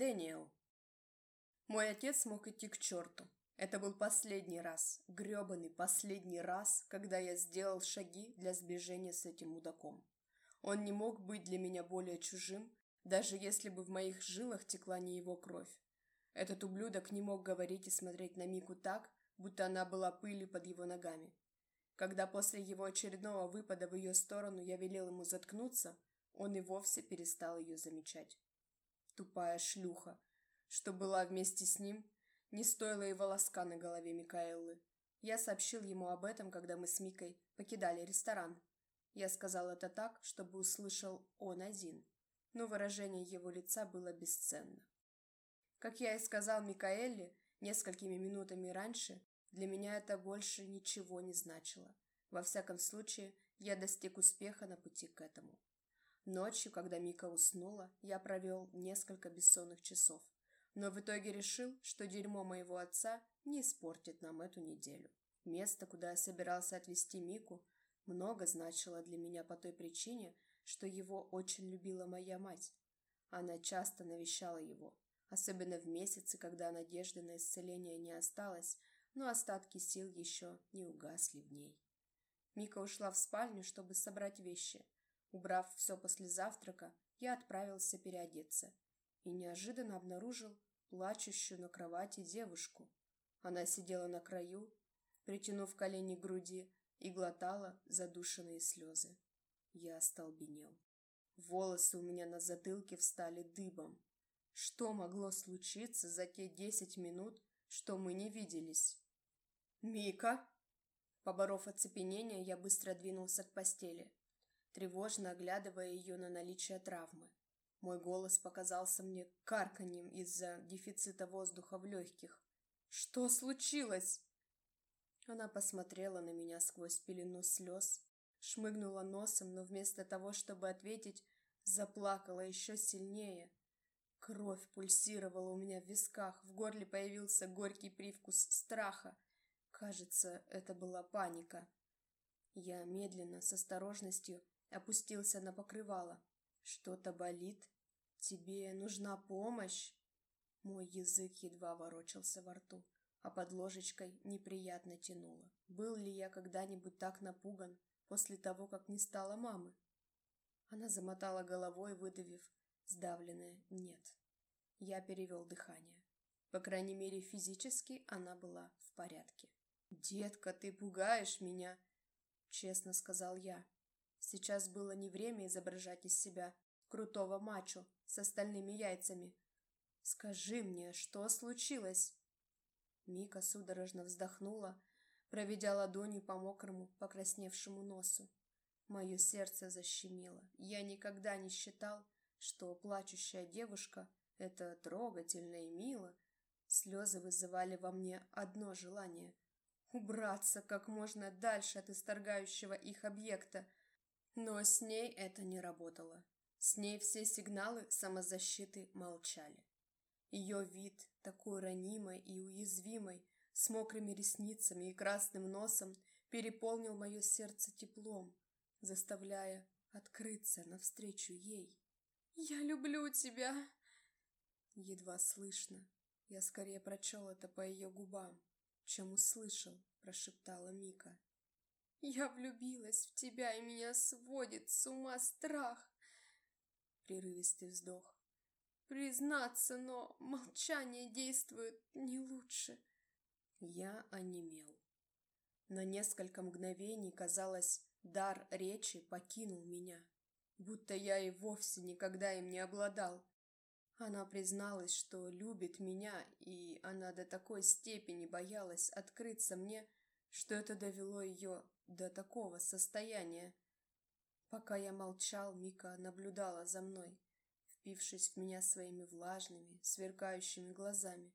Дэниел. Мой отец мог идти к черту. Это был последний раз, грёбаный последний раз, когда я сделал шаги для сближения с этим мудаком. Он не мог быть для меня более чужим, даже если бы в моих жилах текла не его кровь. Этот ублюдок не мог говорить и смотреть на Мику так, будто она была пылью под его ногами. Когда после его очередного выпада в ее сторону я велел ему заткнуться, он и вовсе перестал ее замечать. Тупая шлюха, что была вместе с ним, не стоила и волоска на голове Микаэллы. Я сообщил ему об этом, когда мы с Микой покидали ресторан. Я сказал это так, чтобы услышал он один, но выражение его лица было бесценно. Как я и сказал Микаэлле несколькими минутами раньше, для меня это больше ничего не значило. Во всяком случае, я достиг успеха на пути к этому. Ночью, когда Мика уснула, я провел несколько бессонных часов, но в итоге решил, что дерьмо моего отца не испортит нам эту неделю. Место, куда я собирался отвезти Мику, много значило для меня по той причине, что его очень любила моя мать. Она часто навещала его, особенно в месяцы, когда надежды на исцеление не осталось, но остатки сил еще не угасли в ней. Мика ушла в спальню, чтобы собрать вещи. Убрав все после завтрака, я отправился переодеться и неожиданно обнаружил плачущую на кровати девушку. Она сидела на краю, притянув колени к груди, и глотала задушенные слезы. Я остолбенел. Волосы у меня на затылке встали дыбом. Что могло случиться за те десять минут, что мы не виделись? «Мика!» Поборов оцепенение, я быстро двинулся к постели, тревожно оглядывая ее на наличие травмы. Мой голос показался мне карканьем из-за дефицита воздуха в легких. «Что случилось?» Она посмотрела на меня сквозь пелену слез, шмыгнула носом, но вместо того, чтобы ответить, заплакала еще сильнее. Кровь пульсировала у меня в висках, в горле появился горький привкус страха. Кажется, это была паника. Я медленно, с осторожностью, опустился на покрывало. Что-то болит? Тебе нужна помощь? Мой язык едва ворочался во рту, а под ложечкой неприятно тянуло. Был ли я когда-нибудь так напуган после того, как не стало мамы? Она замотала головой, выдавив сдавленное «нет». Я перевел дыхание. По крайней мере, физически она была в порядке. «Детка, ты пугаешь меня!» — честно сказал я. Сейчас было не время изображать из себя крутого мачо с остальными яйцами. «Скажи мне, что случилось?» Мика судорожно вздохнула, проведя ладонью по мокрому, покрасневшему носу. Мое сердце защемило. Я никогда не считал, что плачущая девушка — это трогательно и мило. Слезы вызывали во мне одно желание — убраться как можно дальше от исторгающего их объекта — но с ней это не работало. С ней все сигналы самозащиты молчали. Ее вид, такой ранимой и уязвимой, с мокрыми ресницами и красным носом, переполнил мое сердце теплом, заставляя открыться навстречу ей. «Я люблю тебя!» Едва слышно. Я скорее прочел это по ее губам, чем услышал, прошептала Мика. Я влюбилась в тебя, и меня сводит с ума страх. Прерывистый вздох. Признаться, но молчание действует не лучше. Я онемел. На несколько мгновений, казалось, дар речи покинул меня, будто я и вовсе никогда им не обладал. Она призналась, что любит меня, и она до такой степени боялась открыться мне, что это довело ее до такого состояния. Пока я молчал, Мика наблюдала за мной, впившись в меня своими влажными, сверкающими глазами.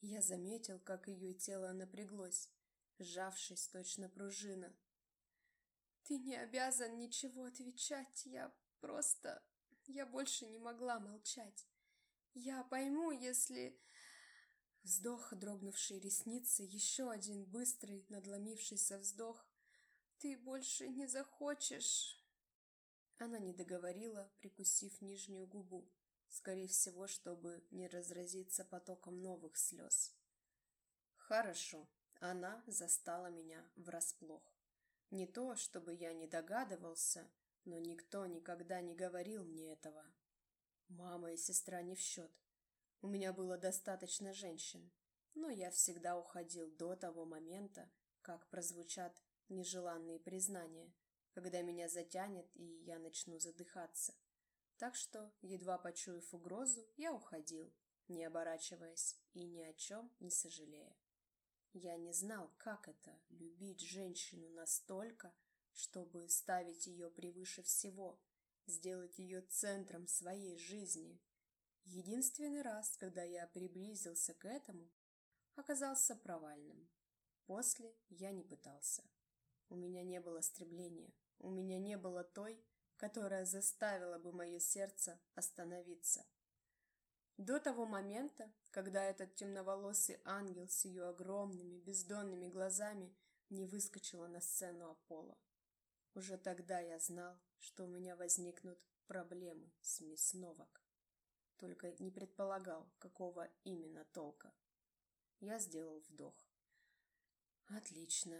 Я заметил, как ее тело напряглось, сжавшись точно пружина. «Ты не обязан ничего отвечать, я просто... Я больше не могла молчать. Я пойму, если...» Вздох, дрогнувшие ресницы, еще один быстрый, надломившийся вздох. «Ты больше не захочешь...» Она не договорила, прикусив нижнюю губу. скорее всего, чтобы не разразиться потоком новых слез. Хорошо, она застала меня врасплох. Не то, чтобы я не догадывался, но никто никогда не говорил мне этого. Мама и сестра не в счет. У меня было достаточно женщин, но я всегда уходил до того момента, как прозвучат нежеланные признания, когда меня затянет и я начну задыхаться. Так что, едва почуяв угрозу, я уходил, не оборачиваясь и ни о чем не сожалея. Я не знал, как это — любить женщину настолько, чтобы ставить ее превыше всего, сделать ее центром своей жизни. Единственный раз, когда я приблизился к этому, оказался провальным. После я не пытался. У меня не было стремления, у меня не было той, которая заставила бы мое сердце остановиться. До того момента, когда этот темноволосый ангел с ее огромными бездонными глазами не выскочила на сцену Аполло. Уже тогда я знал, что у меня возникнут проблемы с мисс Новак. Только не предполагал, какого именно толка. Я сделал вдох. Отлично.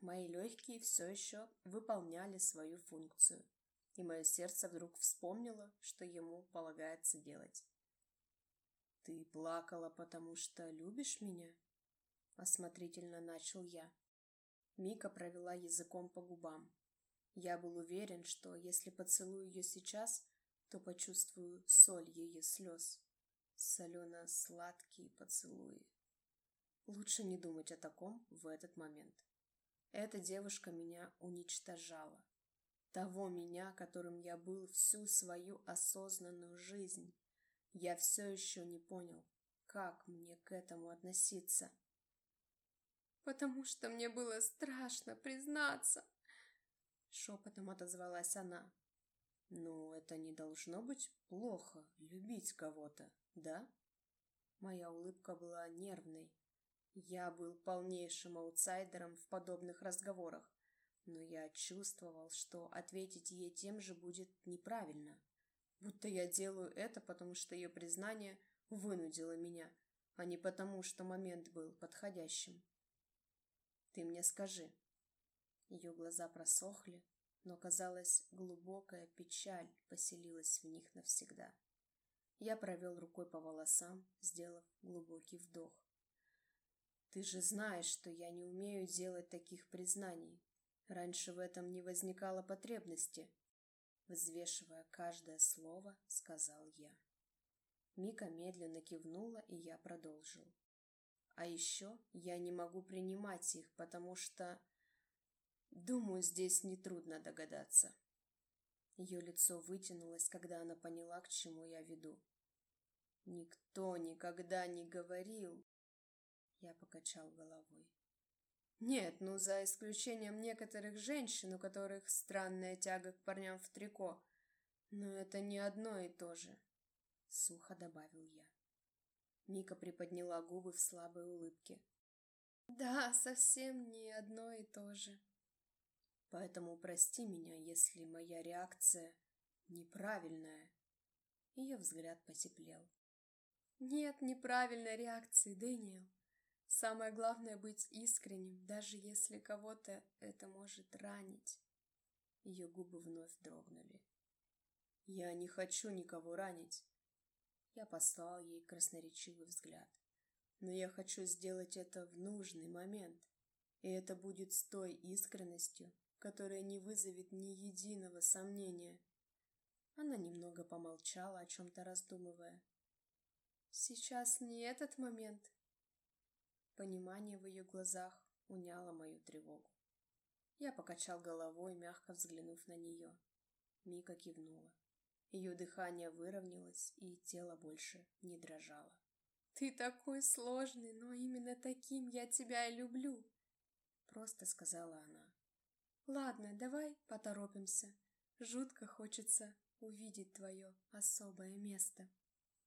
Мои легкие все еще выполняли свою функцию, и мое сердце вдруг вспомнило, что ему полагается делать. «Ты плакала, потому что любишь меня?» Осмотрительно начал я. Мика провела языком по губам. Я был уверен, что если поцелую ее сейчас, то почувствую соль ее слез. Солено-сладкие поцелуи. Лучше не думать о таком в этот момент. Эта девушка меня уничтожала. Того меня, которым я был всю свою осознанную жизнь. Я все еще не понял, как мне к этому относиться. «Потому что мне было страшно признаться», — шепотом отозвалась она. «Ну, это не должно быть плохо, любить кого-то, да?» Моя улыбка была нервной. Я был полнейшим аутсайдером в подобных разговорах, но я чувствовал, что ответить ей тем же будет неправильно. Будто я делаю это, потому что ее признание вынудило меня, а не потому, что момент был подходящим. «Ты мне скажи». Ее глаза просохли, но, казалось, глубокая печаль поселилась в них навсегда. Я провел рукой по волосам, сделав глубокий вдох. «Ты же знаешь, что я не умею делать таких признаний. Раньше в этом не возникало потребности, Взвешивая каждое слово, сказал я. Мика медленно кивнула, и я продолжил. А еще я не могу принимать их, потому что... Думаю, здесь нетрудно догадаться. Ее лицо вытянулось, когда она поняла, к чему я веду. Никто никогда не говорил. Я покачал головой. Нет, ну за исключением некоторых женщин, у которых странная тяга к парням в трико. Но это не одно и то же, сухо добавил я. Мика приподняла губы в слабой улыбке. Да, совсем не одно и то же. Поэтому прости меня, если моя реакция неправильная. Ее взгляд потеплел. Нет неправильной реакции, Дэниел. Самое главное быть искренним, даже если кого-то это может ранить. Ее губы вновь дрогнули. Я не хочу никого ранить. Я послал ей красноречивый взгляд. Но я хочу сделать это в нужный момент. И это будет с той искренностью, которая не вызовет ни единого сомнения. Она немного помолчала, о чем-то раздумывая. «Сейчас не этот момент», Понимание в ее глазах уняло мою тревогу. Я покачал головой, мягко взглянув на нее. Мика кивнула. Ее дыхание выровнялось, и тело больше не дрожало. «Ты такой сложный, но именно таким я тебя и люблю!» Просто сказала она. «Ладно, давай поторопимся. Жутко хочется увидеть твое особое место».